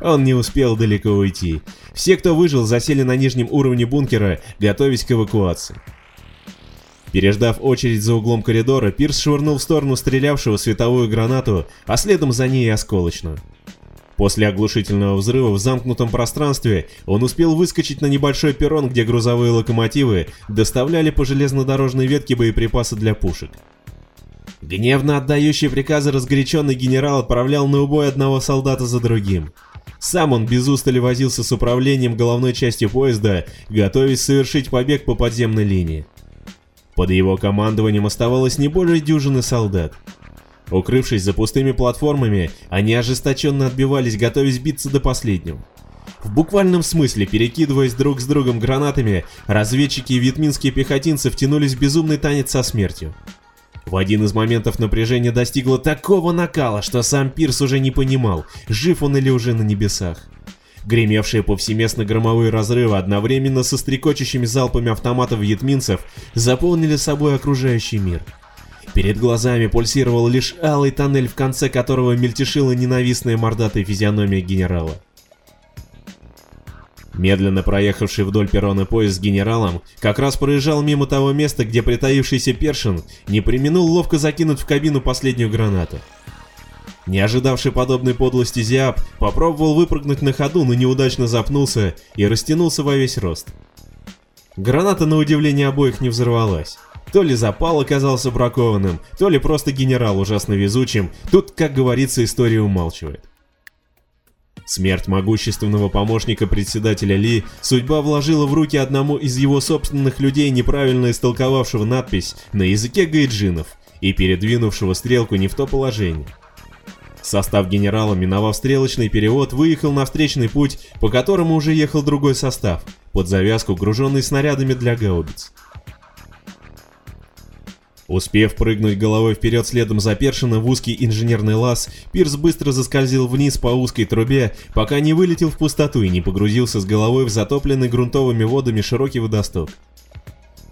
Он не успел далеко уйти. Все, кто выжил, засели на нижнем уровне бункера, готовясь к эвакуации. Переждав очередь за углом коридора, Пирс швырнул в сторону стрелявшего световую гранату, а следом за ней и осколочную. После оглушительного взрыва в замкнутом пространстве он успел выскочить на небольшой перрон, где грузовые локомотивы доставляли по железнодорожной ветке боеприпасы для пушек. Гневно отдающий приказы разгоряченный генерал отправлял на убой одного солдата за другим. Сам он без устали возился с управлением головной части поезда, готовясь совершить побег по подземной линии. Под его командованием оставалось не более дюжины солдат. Укрывшись за пустыми платформами, они ожесточенно отбивались, готовясь биться до последнего. В буквальном смысле, перекидываясь друг с другом гранатами, разведчики и вьетминские пехотинцы втянулись в безумный танец со смертью. В один из моментов напряжение достигло такого накала, что сам Пирс уже не понимал, жив он или уже на небесах. Гремевшие повсеместно громовые разрывы одновременно со стрекочущими залпами автоматов вьетминцев заполнили собой окружающий мир. Перед глазами пульсировал лишь алый тоннель, в конце которого мельтешила ненавистная мордатая физиономия генерала. Медленно проехавший вдоль перрона поезд с генералом как раз проезжал мимо того места, где притаившийся Першин не применул ловко закинуть в кабину последнюю гранату. Не ожидавший подобной подлости Зиап попробовал выпрыгнуть на ходу, но неудачно запнулся и растянулся во весь рост. Граната на удивление обоих не взорвалась. То ли запал оказался бракованным, то ли просто генерал ужасно везучим, тут, как говорится, история умалчивает. Смерть могущественного помощника председателя Ли судьба вложила в руки одному из его собственных людей, неправильно истолковавшего надпись на языке гайджинов и передвинувшего стрелку не в то положение. Состав генерала, миновав стрелочный перевод, выехал на встречный путь, по которому уже ехал другой состав, под завязку груженный снарядами для гаубиц. Успев прыгнуть головой вперед следом за Першина в узкий инженерный лаз, Пирс быстро заскользил вниз по узкой трубе, пока не вылетел в пустоту и не погрузился с головой в затопленный грунтовыми водами широкий водосток.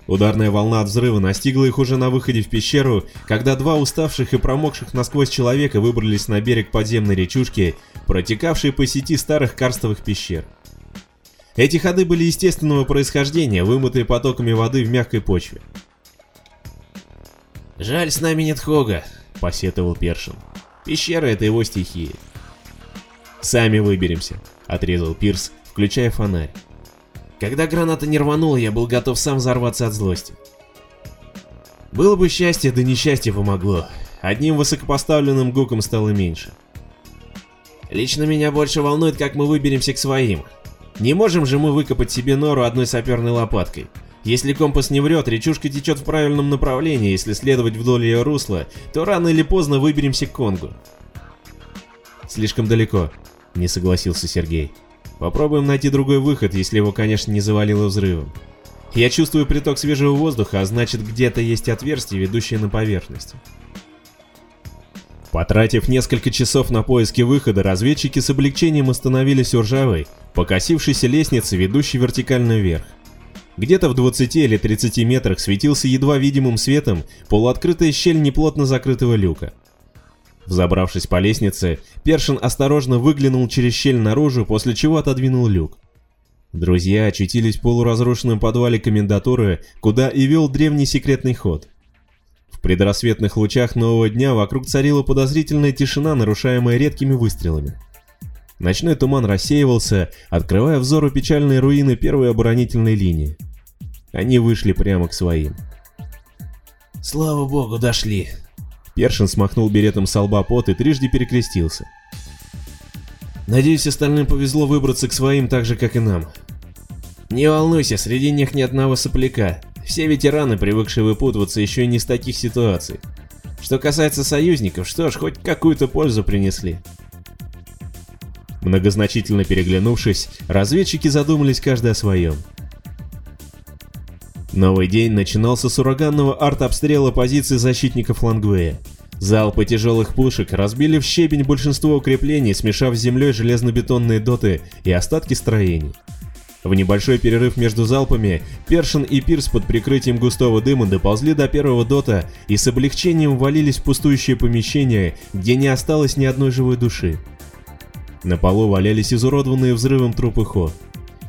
Ударная волна от взрыва настигла их уже на выходе в пещеру, когда два уставших и промокших насквозь человека выбрались на берег подземной речушки, протекавшей по сети старых карстовых пещер. Эти ходы были естественного происхождения, вымытые потоками воды в мягкой почве. «Жаль, с нами нет Хога», — посетовал Першин. «Пещера — это его стихия». «Сами выберемся», — отрезал Пирс, включая фонарь. Когда граната не рванула, я был готов сам взорваться от злости. Было бы счастье, да несчастье помогло. Одним высокопоставленным гуком стало меньше. Лично меня больше волнует, как мы выберемся к своим. Не можем же мы выкопать себе нору одной саперной лопаткой. Если компас не врет, речушка течет в правильном направлении, если следовать вдоль ее русла, то рано или поздно выберемся к Конгу. Слишком далеко, не согласился Сергей. Попробуем найти другой выход, если его, конечно, не завалило взрывом. Я чувствую приток свежего воздуха, а значит где-то есть отверстие, ведущее на поверхность. Потратив несколько часов на поиски выхода, разведчики с облегчением остановились у ржавой, покосившейся лестницы, ведущей вертикально вверх. Где-то в 20 или 30 метрах светился едва видимым светом полуоткрытая щель неплотно закрытого люка. Взобравшись по лестнице, Першин осторожно выглянул через щель наружу, после чего отодвинул люк. Друзья очутились в полуразрушенном подвале комендатуры, куда и вел древний секретный ход. В предрассветных лучах нового дня вокруг царила подозрительная тишина, нарушаемая редкими выстрелами. Ночной туман рассеивался, открывая взору печальные руины первой оборонительной линии. Они вышли прямо к своим. «Слава богу, дошли!» Першин смахнул беретом с лба пот и трижды перекрестился. «Надеюсь, остальным повезло выбраться к своим так же, как и нам. Не волнуйся, среди них ни одного сопляка. Все ветераны, привыкшие выпутываться еще и не с таких ситуаций. Что касается союзников, что ж, хоть какую-то пользу принесли». Многозначительно переглянувшись, разведчики задумались каждый о своем. Новый день начинался с ураганного арт-обстрела позиций защитников Лангвея. Залпы тяжелых пушек разбили в щебень большинство укреплений, смешав с землей железнобетонные доты и остатки строений. В небольшой перерыв между залпами Першин и Пирс под прикрытием густого дыма доползли до первого дота и с облегчением валились в пустующее помещение, где не осталось ни одной живой души. На полу валялись изуродованные взрывом трупы Хо.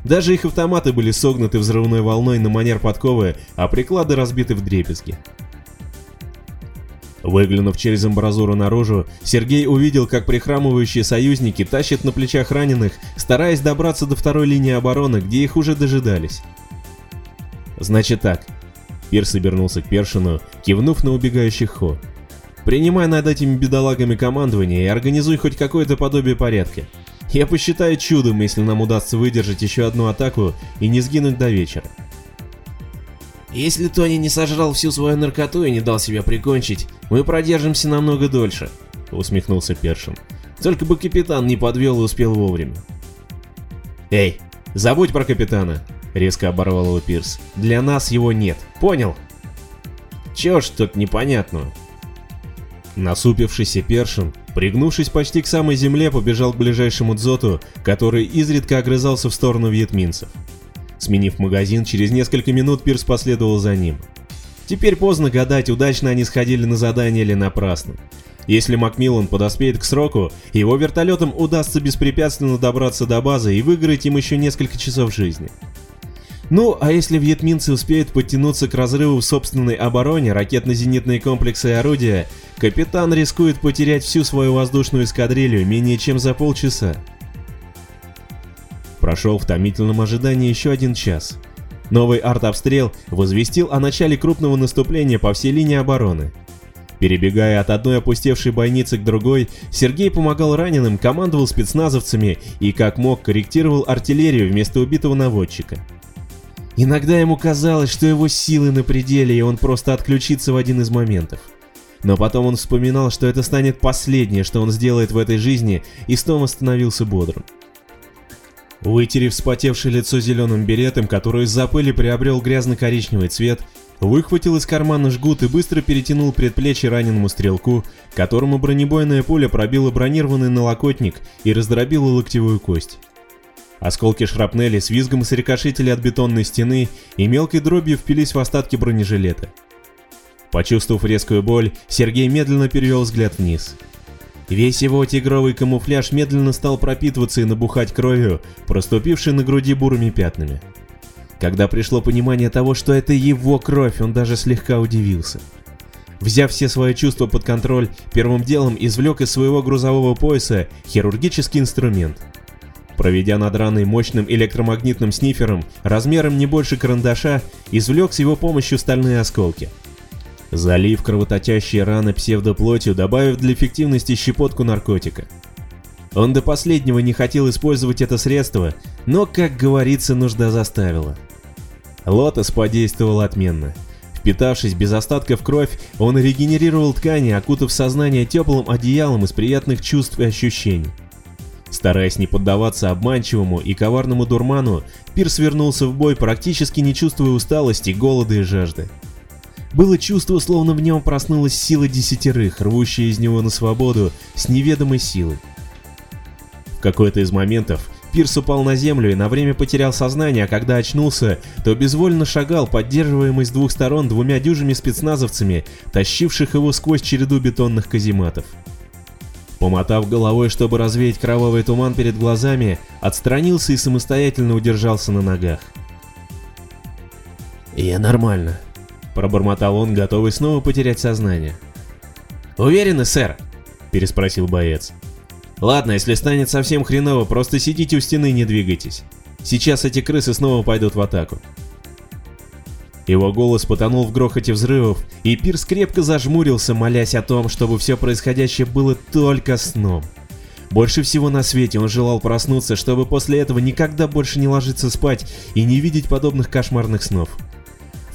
Даже их автоматы были согнуты взрывной волной на манер подковы, а приклады разбиты в дребезги. Выглянув через амбразуру наружу, Сергей увидел, как прихрамывающие союзники тащат на плечах раненых, стараясь добраться до второй линии обороны, где их уже дожидались. «Значит так». Пирс обернулся к Першину, кивнув на убегающих Хо. «Принимай над этими бедолагами командование и организуй хоть какое-то подобие порядка. Я посчитаю чудом, если нам удастся выдержать еще одну атаку и не сгинуть до вечера. Если Тони не сожрал всю свою наркоту и не дал себя прикончить, мы продержимся намного дольше, усмехнулся Першин. Только бы капитан не подвел и успел вовремя. Эй, забудь про капитана, резко оборвал его Пирс. Для нас его нет, понял? Чё ж тут непонятного? Насупившийся Першин, пригнувшись почти к самой земле, побежал к ближайшему дзоту, который изредка огрызался в сторону вьетминцев. Сменив магазин, через несколько минут Пирс последовал за ним. Теперь поздно гадать, удачно они сходили на задание или напрасно. Если Макмиллан подоспеет к сроку, его вертолетам удастся беспрепятственно добраться до базы и выиграть им еще несколько часов жизни. Ну, а если вьетминцы успеют подтянуться к разрыву в собственной обороне, ракетно-зенитные комплексы и орудия, капитан рискует потерять всю свою воздушную эскадрилью менее чем за полчаса. Прошел в томительном ожидании еще один час. Новый артобстрел возвестил о начале крупного наступления по всей линии обороны. Перебегая от одной опустевшей бойницы к другой, Сергей помогал раненым, командовал спецназовцами и как мог корректировал артиллерию вместо убитого наводчика. Иногда ему казалось, что его силы на пределе и он просто отключится в один из моментов. Но потом он вспоминал, что это станет последнее, что он сделает в этой жизни, и снова становился бодрым. Вытерев вспотевшее лицо зеленым беретом, который из-за пыли приобрел грязно-коричневый цвет, выхватил из кармана жгут и быстро перетянул предплечье раненому стрелку, которому бронебойная пуля пробила бронированный налокотник и раздробила локтевую кость. Осколки шрапнели с визгом срикошетили от бетонной стены и мелкой дробью впились в остатки бронежилета. Почувствовав резкую боль, Сергей медленно перевел взгляд вниз. Весь его тигровый камуфляж медленно стал пропитываться и набухать кровью, проступившей на груди бурыми пятнами. Когда пришло понимание того, что это его кровь, он даже слегка удивился. Взяв все свои чувства под контроль, первым делом извлек из своего грузового пояса хирургический инструмент. Проведя над раной мощным электромагнитным снифером размером не больше карандаша, извлек с его помощью стальные осколки – залив кровоточащие раны псевдоплотью, добавив для эффективности щепотку наркотика. Он до последнего не хотел использовать это средство, но, как говорится, нужда заставила. Лотос подействовал отменно. Впитавшись без остатка в кровь, он регенерировал ткани, окутав сознание теплым одеялом из приятных чувств и ощущений. Стараясь не поддаваться обманчивому и коварному дурману, Пирс вернулся в бой, практически не чувствуя усталости, голода и жажды. Было чувство, словно в нем проснулась сила десятерых, рвущая из него на свободу с неведомой силой. В какой-то из моментов Пирс упал на землю и на время потерял сознание, а когда очнулся, то безвольно шагал, поддерживаемый с двух сторон двумя дюжими спецназовцами, тащивших его сквозь череду бетонных казематов. Помотав головой, чтобы развеять кровавый туман перед глазами, отстранился и самостоятельно удержался на ногах. «Я нормально», Пробормотал он, готовый снова потерять сознание. «Уверены, сэр?» – переспросил боец. «Ладно, если станет совсем хреново, просто сидите у стены и не двигайтесь. Сейчас эти крысы снова пойдут в атаку». Его голос потонул в грохоте взрывов, и Пирс крепко зажмурился, молясь о том, чтобы все происходящее было только сном. Больше всего на свете он желал проснуться, чтобы после этого никогда больше не ложиться спать и не видеть подобных кошмарных снов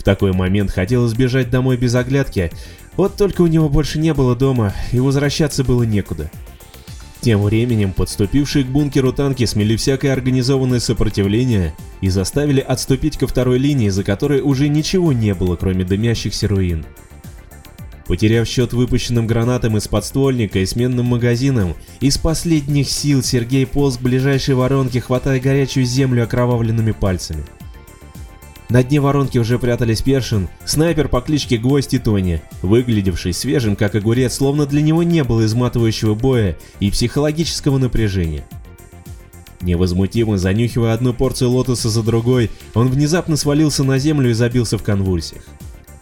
такой момент хотелось бежать домой без оглядки, вот только у него больше не было дома, и возвращаться было некуда. Тем временем подступившие к бункеру танки смели всякое организованное сопротивление и заставили отступить ко второй линии, за которой уже ничего не было, кроме дымящихся руин. Потеряв счет выпущенным гранатам из подствольника и сменным магазином, из последних сил Сергей полз к ближайшей воронке, хватая горячую землю окровавленными пальцами. На дне воронки уже прятались Першин, снайпер по кличке Гвоздь и Тони, выглядевший свежим как огурец, словно для него не было изматывающего боя и психологического напряжения. Невозмутимо занюхивая одну порцию лотоса за другой, он внезапно свалился на землю и забился в конвульсиях.